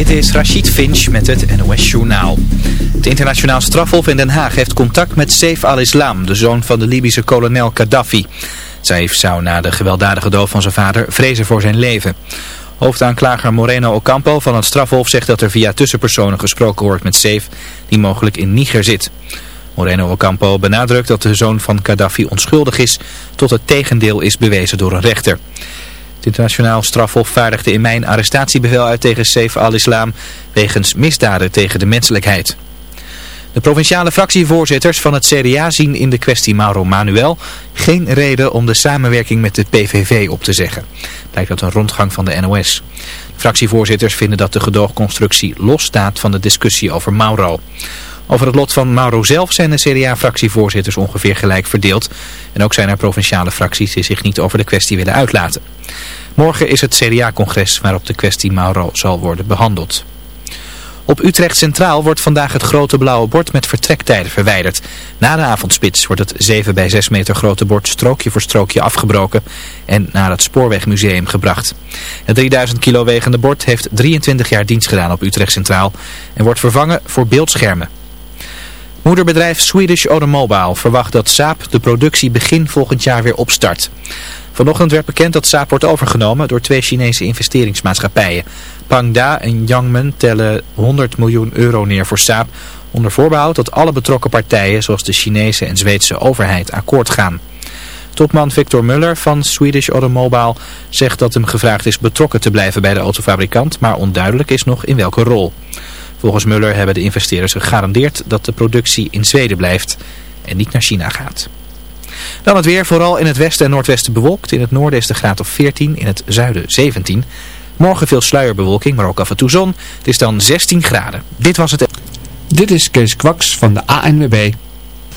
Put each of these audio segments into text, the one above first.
Dit is Rachid Finch met het NOS Journaal. Het internationaal strafhof in Den Haag heeft contact met Saif al-Islam, de zoon van de Libische kolonel Gaddafi. Saif zou na de gewelddadige dood van zijn vader vrezen voor zijn leven. Hoofdaanklager Moreno Ocampo van het strafhof zegt dat er via tussenpersonen gesproken wordt met Saif, die mogelijk in Niger zit. Moreno Ocampo benadrukt dat de zoon van Gaddafi onschuldig is tot het tegendeel is bewezen door een rechter. Het internationaal strafhof vaardigde in mijn arrestatiebevel uit tegen Saif al-Islam wegens misdaden tegen de menselijkheid. De provinciale fractievoorzitters van het CDA zien in de kwestie Mauro Manuel geen reden om de samenwerking met de PVV op te zeggen. Blijkt uit een rondgang van de NOS. Fractievoorzitters vinden dat de gedoogconstructie losstaat van de discussie over Mauro. Over het lot van Mauro zelf zijn de CDA-fractievoorzitters ongeveer gelijk verdeeld. En ook zijn er provinciale fracties die zich niet over de kwestie willen uitlaten. Morgen is het CDA-congres waarop de kwestie Mauro zal worden behandeld. Op Utrecht Centraal wordt vandaag het grote blauwe bord met vertrektijden verwijderd. Na de avondspits wordt het 7 bij 6 meter grote bord strookje voor strookje afgebroken en naar het Spoorwegmuseum gebracht. Het 3000 kilo wegende bord heeft 23 jaar dienst gedaan op Utrecht Centraal en wordt vervangen voor beeldschermen. Moederbedrijf Swedish Automobile verwacht dat Saab de productie begin volgend jaar weer opstart. Vanochtend werd bekend dat Saab wordt overgenomen door twee Chinese investeringsmaatschappijen. Pangda en Yangmen tellen 100 miljoen euro neer voor Saab, onder voorbehoud dat alle betrokken partijen zoals de Chinese en Zweedse overheid akkoord gaan. Topman Victor Muller van Swedish Automobile zegt dat hem gevraagd is betrokken te blijven bij de autofabrikant, maar onduidelijk is nog in welke rol. Volgens Muller hebben de investeerders gegarandeerd dat de productie in Zweden blijft en niet naar China gaat. Dan het weer, vooral in het westen en noordwesten bewolkt. In het noorden is de graad of 14, in het zuiden 17. Morgen veel sluierbewolking, maar ook af en toe zon. Het is dan 16 graden. Dit was het... Dit is Kees Kwaks van de ANWB.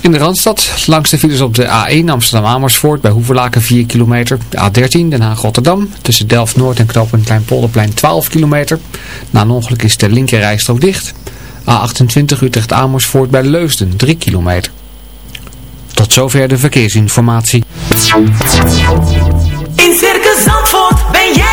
In de Randstad, langs de files op de A1 Amsterdam-Amersfoort bij Hoevelaken 4 kilometer. De A13 Den Haag-Rotterdam tussen Delft-Noord en Knooppunt Kleinpolderplein 12 kilometer. Na een ongeluk is de linkerrijstrook dicht. A28 Utrecht-Amersfoort bij Leusden 3 kilometer. Tot zover de verkeersinformatie. In Circus Zandvoort ben jij.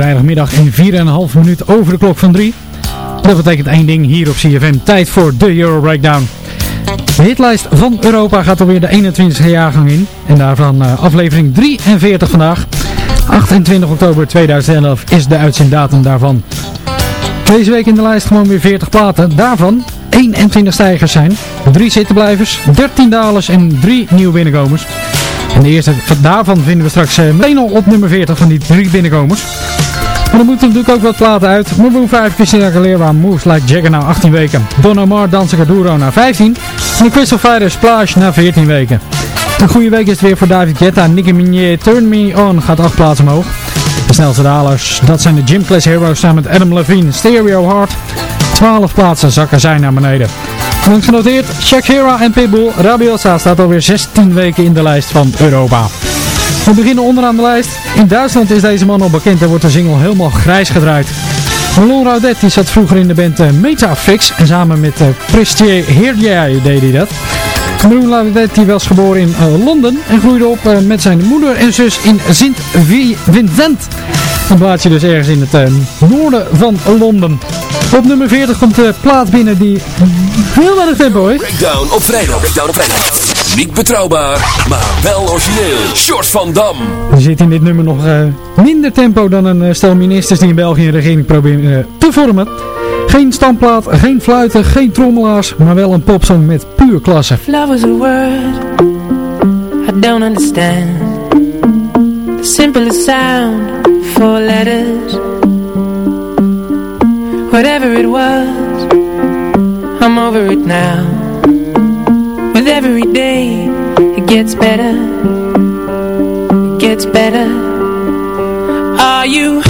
Vrijdagmiddag in 4,5 minuut over de klok van 3. Dat betekent één ding hier op CFM. Tijd voor de Euro Breakdown. De hitlijst van Europa gaat alweer de 21e jaargang in. En daarvan uh, aflevering 43 vandaag. 28 oktober 2011 is de uitzenddatum daarvan. Deze week in de lijst gewoon weer 40 platen. Daarvan 21 stijgers zijn, 3 zittenblijvers, 13 dalers en 3 nieuwe binnenkomers. En de eerste daarvan vinden we straks uh, meteen op nummer 40 van die drie binnenkomers. Maar er moeten natuurlijk ook wat platen uit. Maroon 5, Christina Aguilera, Moves Like Jagger na 18 weken. Don Omar, Dansen Caduro na 15. En de Crystal Fighters Splash na 14 weken. Een goede week is het weer voor David Guetta. Nicky Minier Turn Me On gaat 8 plaatsen omhoog. De snelste dalers, dat zijn de Gym Class Heroes samen met Adam Levine. Stereo Heart. 12 plaatsen zakken zij naar beneden. Genoteerd, Shakira en Pitbull. Rabiosa staat alweer 16 weken in de lijst van Europa. We beginnen onderaan de lijst. In Duitsland is deze man al bekend en wordt de single helemaal grijs gedraaid. Malon Raudet zat vroeger in de band uh, Metafix en samen met uh, Prestier Heerjai deed hij dat. Malon Raudet was geboren in uh, Londen en groeide op met zijn moeder en zus in Sint-Vincent. Een plaatsje dus ergens in het noorden van Londen. Op nummer 40 komt de plaat binnen die heel weinig tempo heeft. Breakdown op vrijdag. Breakdown op. Niet betrouwbaar, maar wel origineel. Short van Dam. Er zit in dit nummer nog uh, minder tempo dan een uh, stel ministers die in België een regering proberen uh, te vormen. Geen standplaat, geen fluiten, geen trommelaars, maar wel een popsong met puur klasse. Love is a word I don't understand. The simplest sound, four letters. Whatever it was, I'm over it now. With every day, it gets better. It gets better. Are you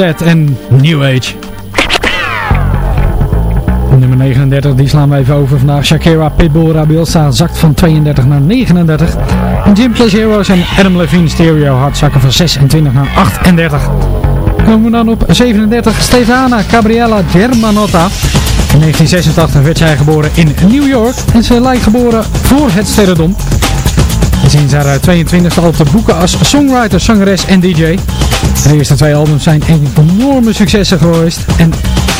Raudet en New Age. Nummer 39, die slaan we even over vandaag. Shakira Pitbull Rabielsa zakt van 32 naar 39. En Jim Plus Heroes en Adam Levine Stereo Hard zakken van 26 naar 38. Komen we dan op 37. Stefana Gabriella Germanotta. In 1986 werd zij geboren in New York. En ze lijkt geboren voor het sterrendom. Sinds haar 22e al te boeken als songwriter, zangeres en DJ. De eerste twee albums zijn enorme successen geweest. En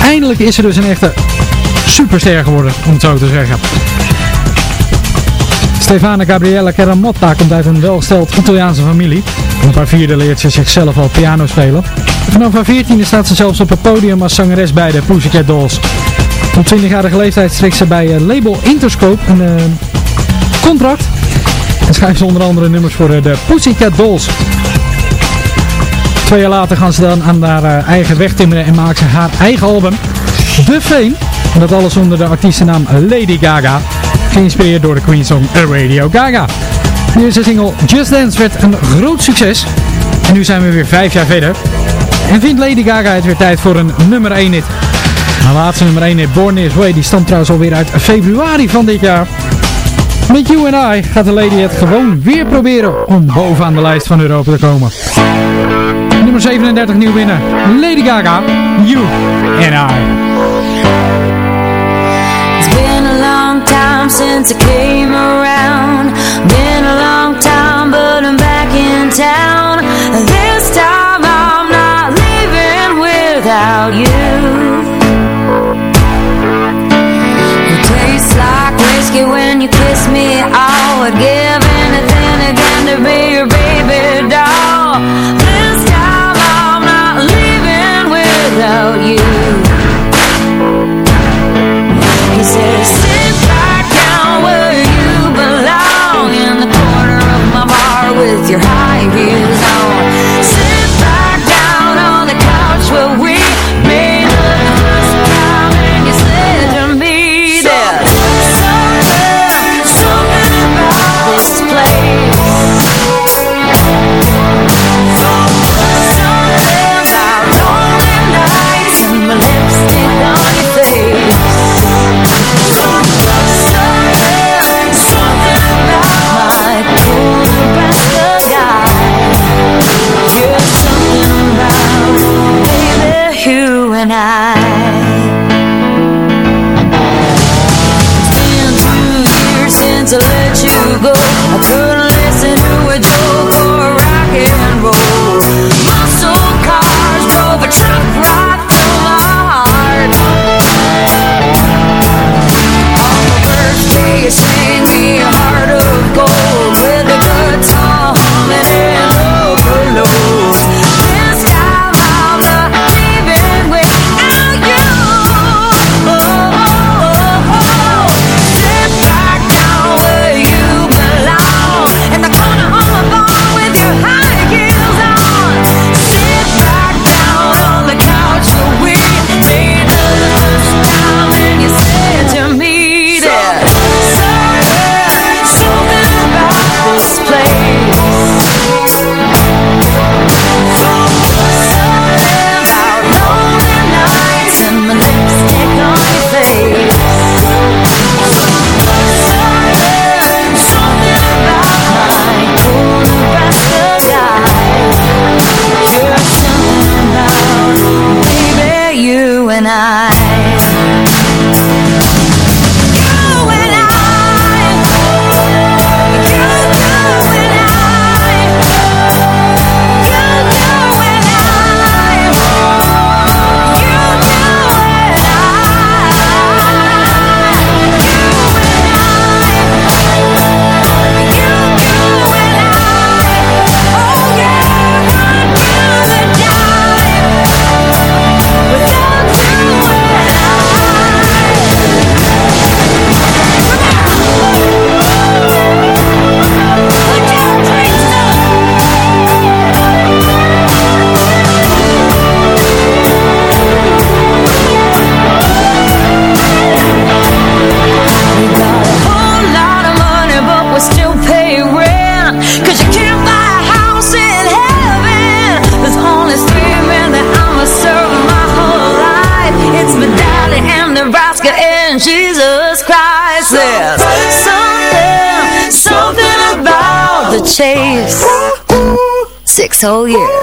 eindelijk is ze dus een echte superster geworden, om het zo te zeggen. Stefana Gabriella Caramotta komt uit een welgesteld Italiaanse familie. Op haar vierde leert ze zichzelf al piano spelen. Vanaf haar veertiende staat ze zelfs op het podium als zangeres bij de Pussycat Dolls. Op 20-jarige leeftijd strikt ze bij label Interscope een eh, contract. En schrijft ze onder andere nummers voor de Pussycat Dolls. Twee jaar later gaan ze dan aan haar eigen weg timmeren en maakt ze haar eigen album, The Fame. En dat alles onder de artiestennaam Lady Gaga. Geïnspireerd door de Queen song Radio Gaga. De single Just Dance werd een groot succes. En nu zijn we weer vijf jaar verder. En vindt Lady Gaga het weer tijd voor een nummer 1 hit. De laatste nummer 1 hit, Born This Way, die stamt trouwens alweer uit februari van dit jaar. Met You and I gaat de Lady het gewoon weer proberen om bovenaan de lijst van Europa te komen. Nummer 37 nieuw binnen. Lady Gaga, You and I. It's been a long time since I came around. Been a long time, but I'm back in town. This time I'm not leaving without you. It tastes like whiskey when you me. I Soul Year.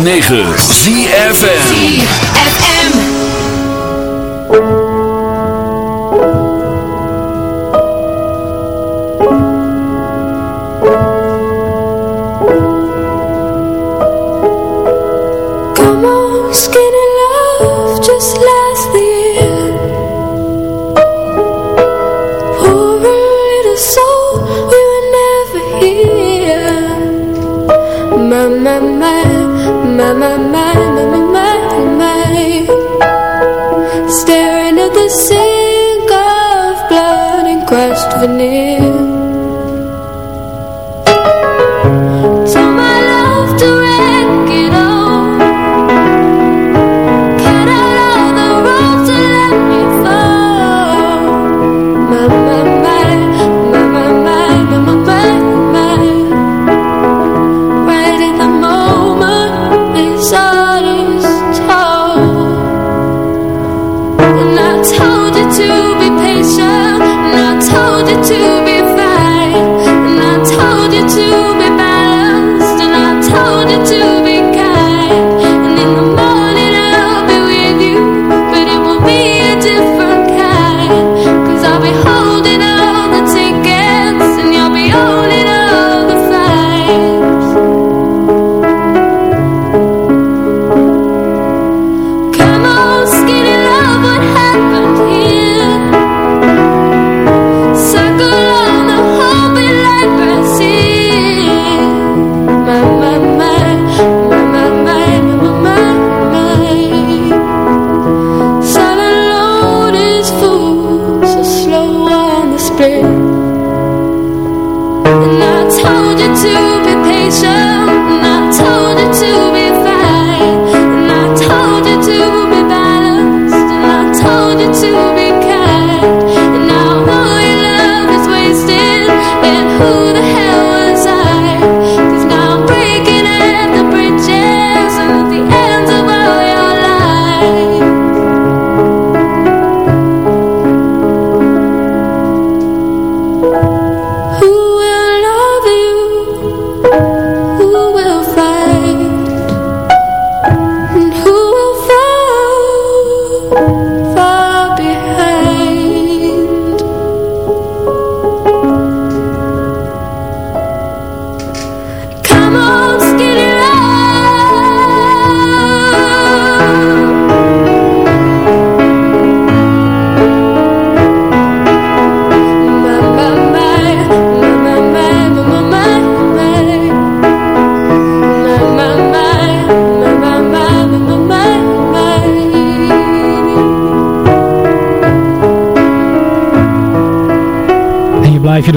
106.9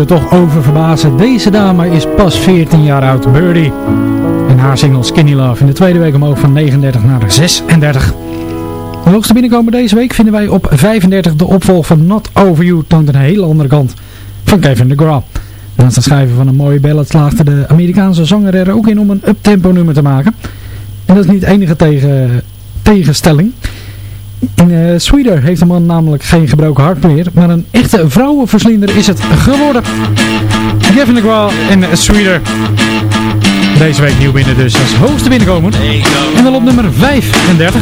er toch over verbazen. Deze dame is pas 14 jaar oud, Birdie. En haar single Skinny Love in de tweede week omhoog van 39 naar 36. De hoogste binnenkomen deze week vinden wij op 35 de opvolg van Not Over You toont een hele andere kant van Kevin DeGraw. Naast het schrijven van een mooie ballad slaagde de Amerikaanse zanger er ook in om een uptempo nummer te maken. En dat is niet enige tegen, tegenstelling. In eh, Sweeder heeft de man namelijk geen gebroken hart meer, maar een echte vrouwenverslinder is het geworden. Gavin DeGraal in Sweeder. Deze week nieuw binnen dus als hoogste binnenkomen. En dan op nummer 35.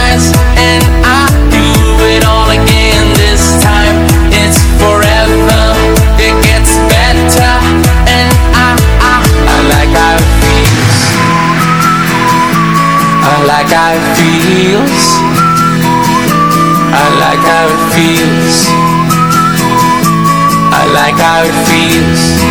like how it feels.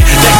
That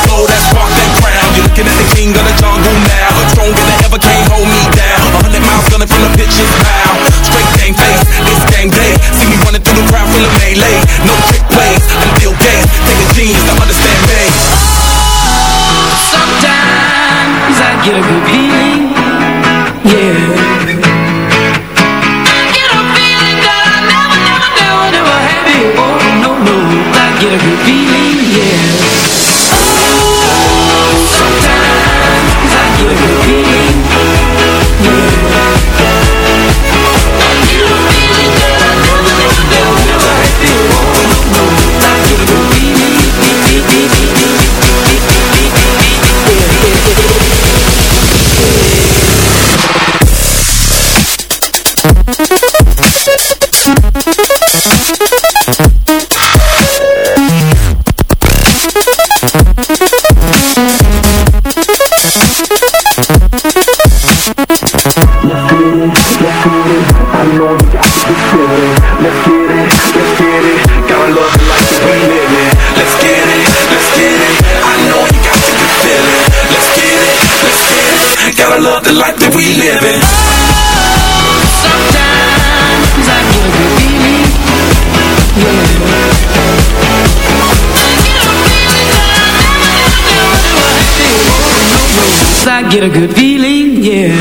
get a good feeling, yeah.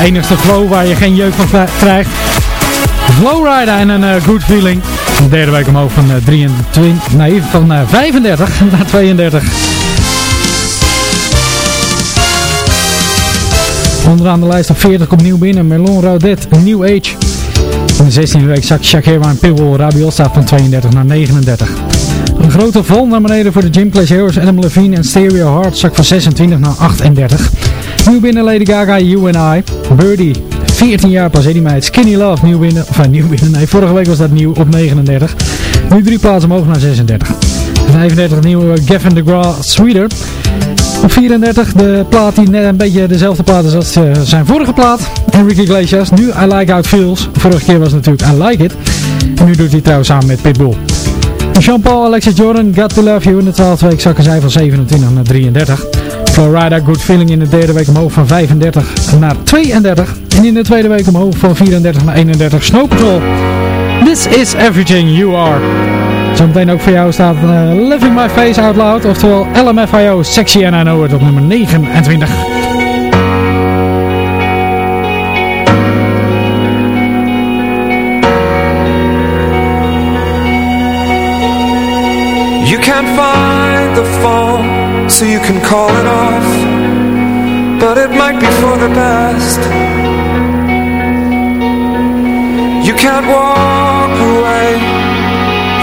Enigste flow waar je geen jeuk van krijgt. Flowrider en een eh, good feeling. De derde week omhoog van eh, 23, nee, van eh, 35 naar 32. Onderaan de lijst op 40 komt nieuw binnen. Melon Raudet, New Age. In de 16e week zakt Shakira en Pitbull Rabiosa van 32 naar 39. Een grote val naar beneden voor de Gym Clash Heroes Adam Levine en Stereo Heart zak van 26 naar 38. Nieuw binnen Lady Gaga, You and I. Birdie, 14 jaar pas, hè, die meid. Skinny Love, nieuw binnen. Eh, nieuw binnen, nee, vorige week was dat nieuw op 39. Nu drie plaatsen omhoog naar 36. 35 nieuwe Gavin DeGraw, Sweeter. Op 34 de plaat die net een beetje dezelfde plaat is als eh, zijn vorige plaat. Enrique Iglesias, nu I Like How It Feels. Vorige keer was het natuurlijk I Like It. Nu doet hij trouwens samen met Pitbull. Jean-Paul, Alexa Jordan, Got To Love You. In de 12e week zakken zij van 27 naar 33. Florida, Good Feeling in de derde week omhoog van 35 naar 32. En in de tweede week omhoog van 34 naar 31. Snow Patrol. This is everything you are. Zometeen ook voor jou staat eh, Living My Face Out Loud. Oftewel LMFIO, Sexy and I Know It op nummer 29. You can't find the phone, so you can call it off. But it might be for the best. You can't walk away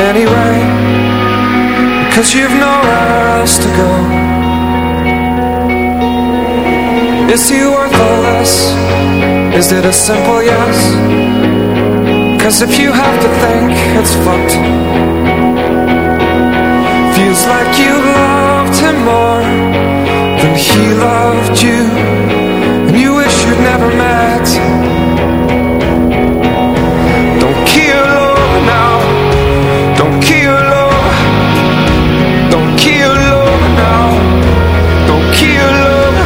anyway, because you've nowhere else to go. Is he worthless? Is it a simple yes? Cause if you have to think, it's fucked. Feels like you him more than he loved you And you wish you'd never met. Don't kill love now. Don't kill love Don't kill love now. Don't kill love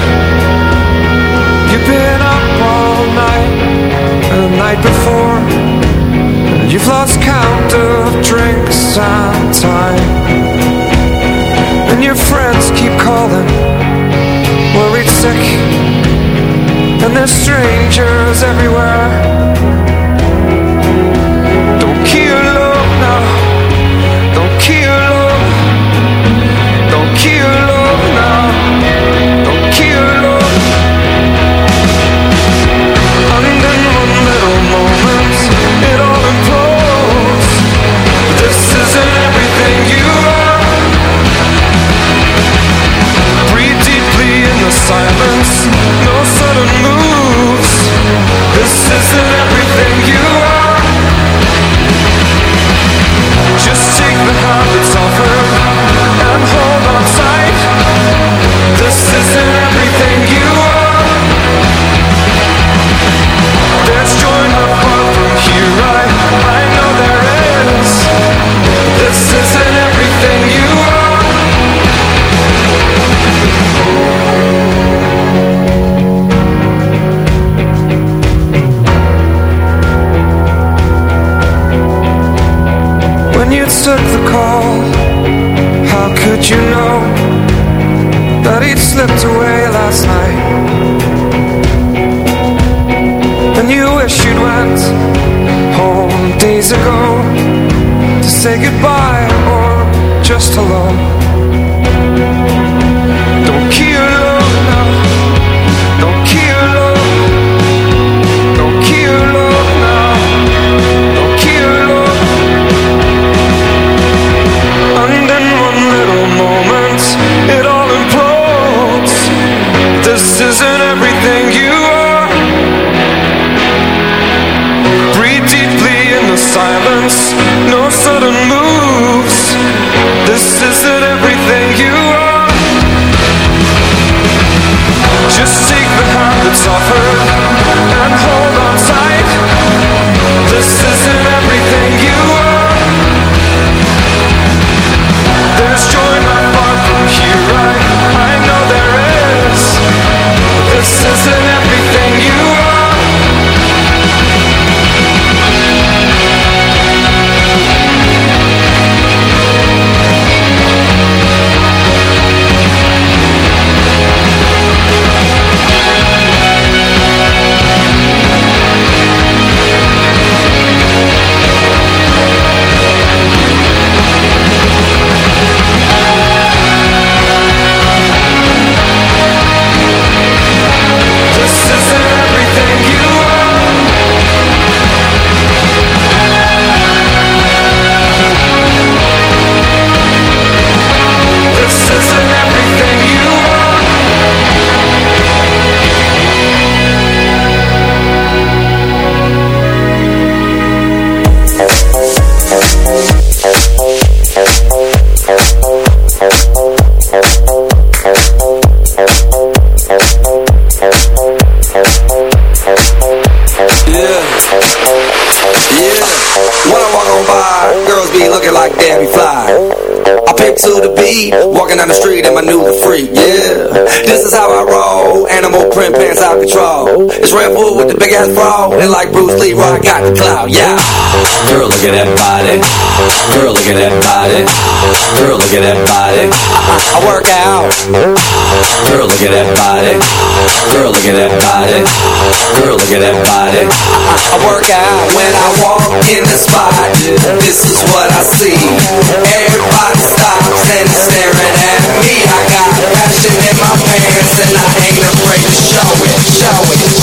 You've been up all night And the night before. You've lost count of drinks and time your friends keep calling Worried sick And there's strangers everywhere This is how I roll. Animal print pants out control. It's Red with the big ass bra. And like Bruce Lee, I got the clout. Yeah. Girl, look at that body. Girl, look at that body. Girl, look at that body. I, I work out. Girl, look at that body. Girl, look at that body. Girl, look at that body. I, I work out when I walk in the spot. This is what I see. Everybody stops and is staring at me. I got passion in my pants and I ain't afraid to show it, show it,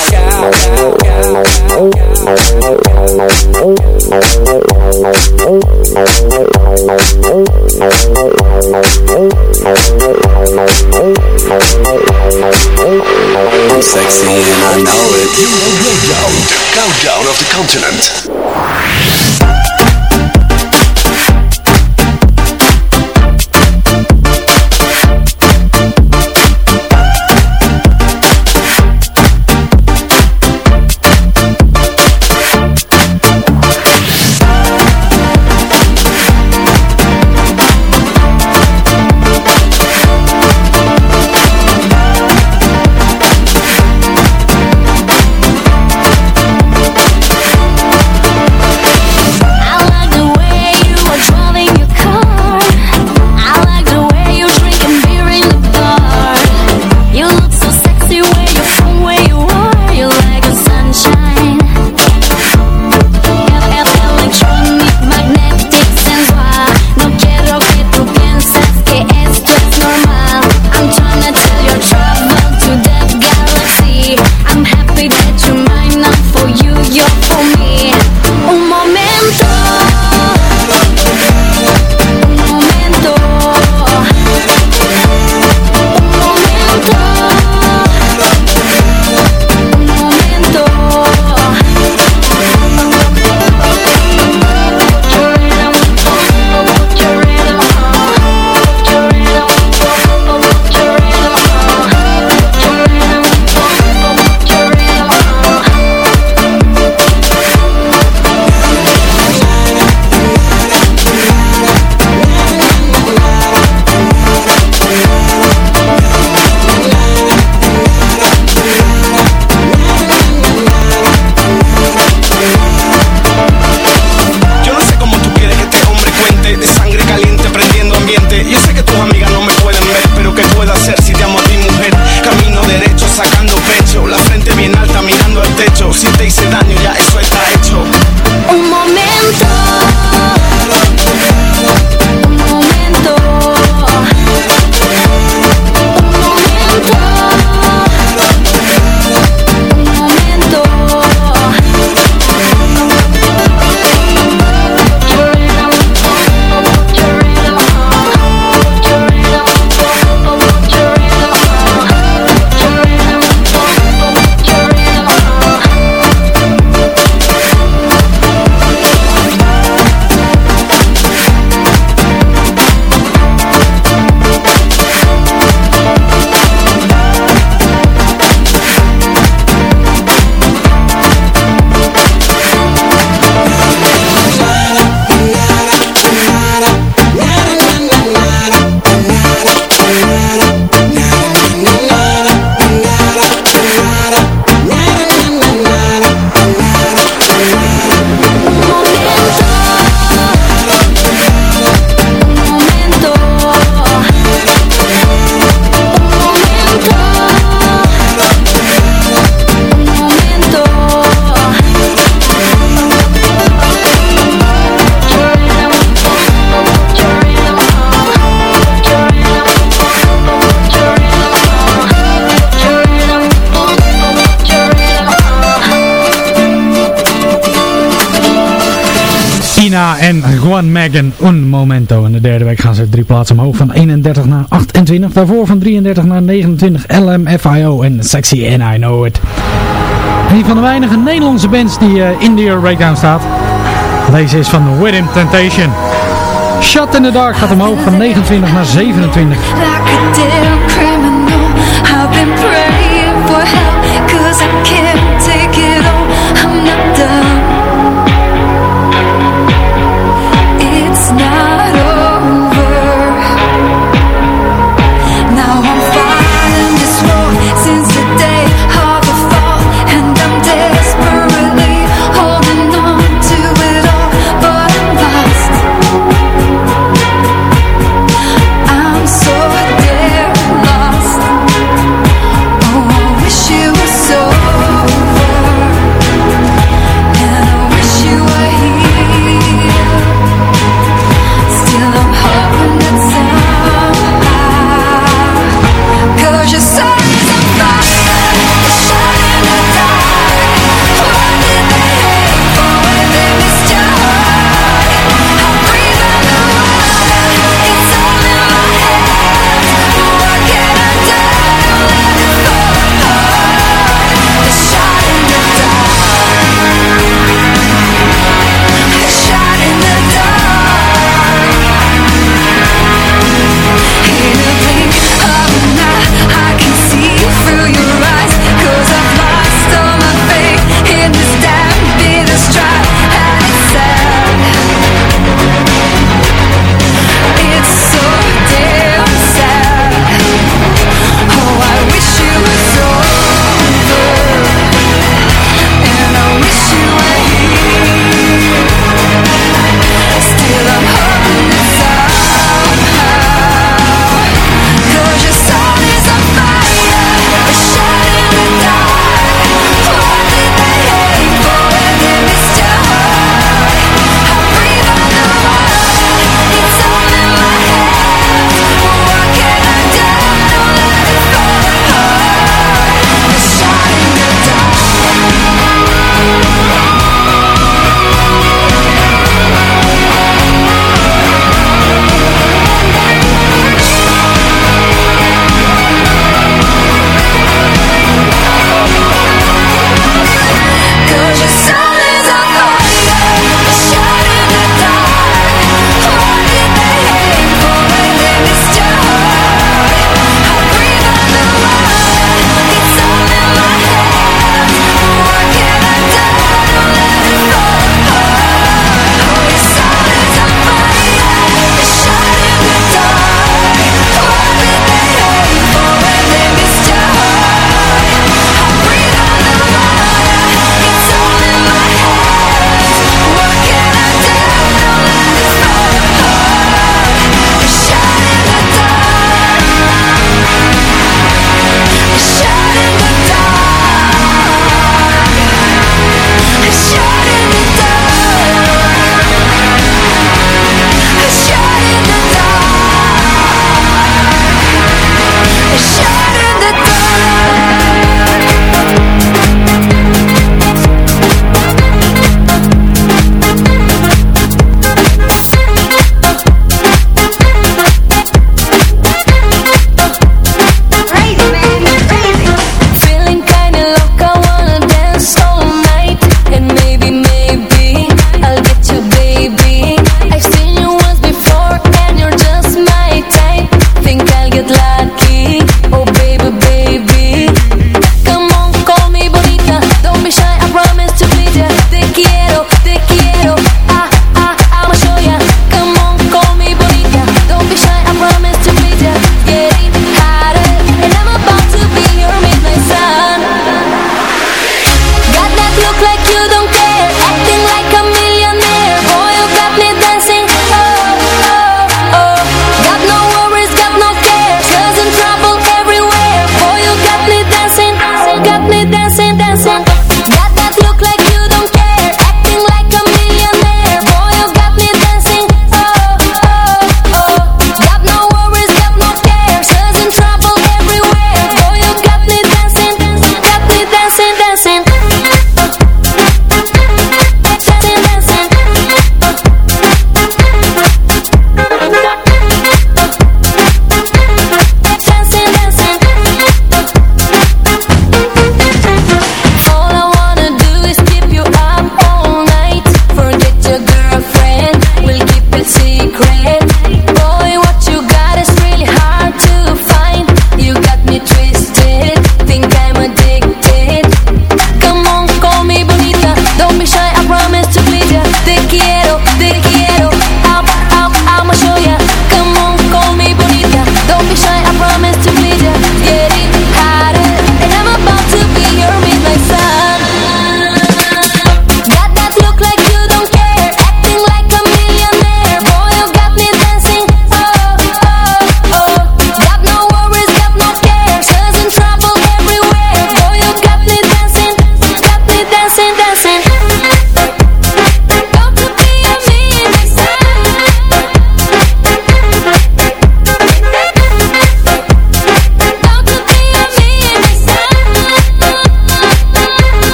continent. Megan, un momento. In de derde week gaan ze drie plaatsen omhoog van 31 naar 28. Daarvoor van 33 naar 29 LMFIO en Sexy and I Know It. Een van de weinige Nederlandse bands die uh, in de Breakdown staat. Deze is van Within Temptation. Shot in the Dark gaat omhoog van 29 naar 27.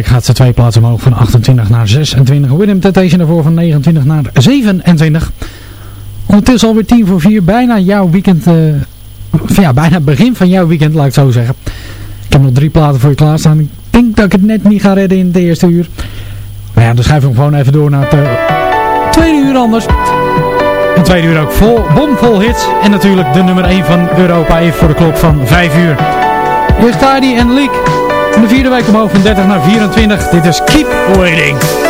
Week gaat ze twee plaatsen omhoog van 28 naar 26. Willem Temptation daarvoor van 29 naar 27. Ondertussen alweer 10 voor 4. Bijna jouw weekend... Uh, ja, bijna begin van jouw weekend, laat ik zo zeggen. Ik heb nog drie platen voor je klaarstaan. Ik denk dat ik het net niet ga redden in het eerste uur. Maar ja, dan schuiven we gewoon even door naar het uh, tweede uur anders. Een tweede uur ook vol, bomvol hits. En natuurlijk de nummer 1 van Europa even voor de klok van 5 uur. Eerst Tidy en Leak. In de vierde week omhoog van 30 naar 24. Dit is Keep Waiting.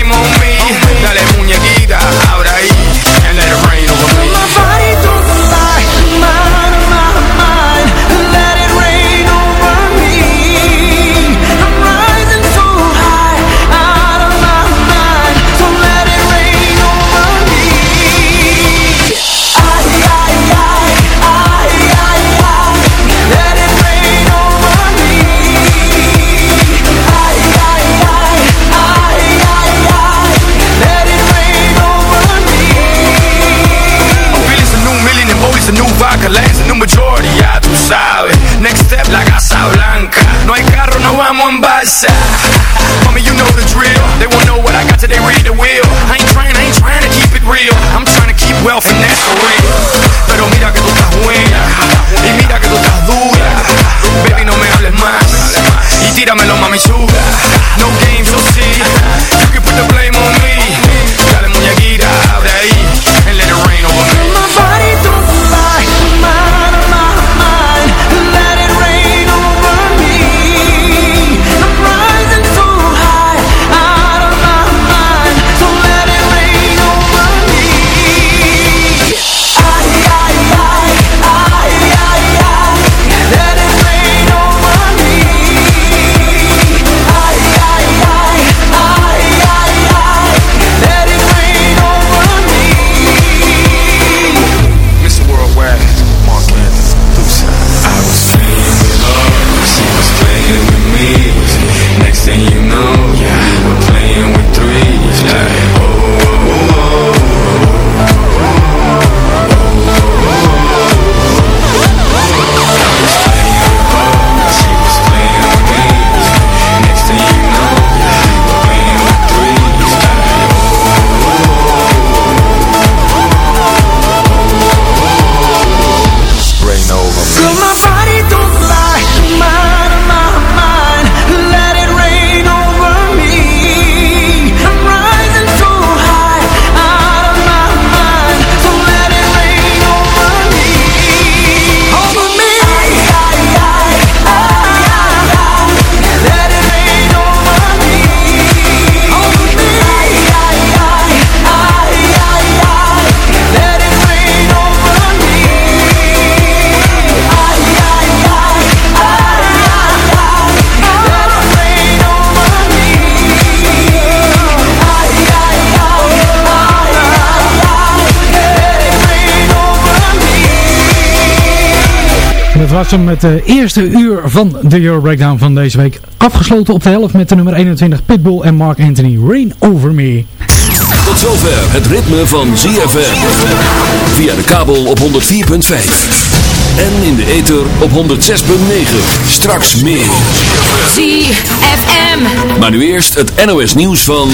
tíramelo mami, suga. No games, no was met het eerste uur van de Euro Breakdown van deze week. Afgesloten op de helft met de nummer 21 Pitbull en Mark Anthony. Rain Over Me. Tot zover het ritme van ZFM. Via de kabel op 104.5. En in de ether op 106.9. Straks meer. ZFM. Maar nu eerst het NOS nieuws van...